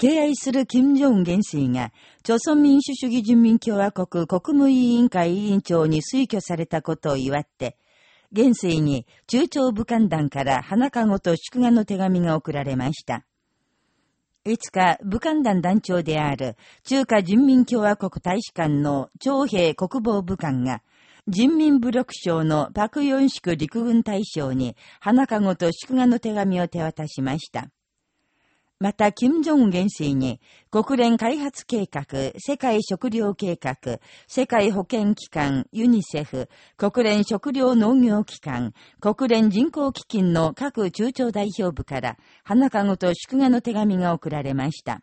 敬愛する金正恩元帥が、朝鮮民主主義人民共和国国務委員会委員長に推挙されたことを祝って、元帥に中朝武漢団から花籠と祝賀の手紙が送られました。いつか武漢団団長である中華人民共和国大使館の長兵国防武官が、人民武力省のパクヨンシク陸軍大将に花籠と祝賀の手紙を手渡しました。また、金正恩元帥に、国連開発計画、世界食糧計画、世界保健機関、ユニセフ、国連食糧農業機関、国連人口基金の各中長代表部から、花籠と祝賀の手紙が送られました。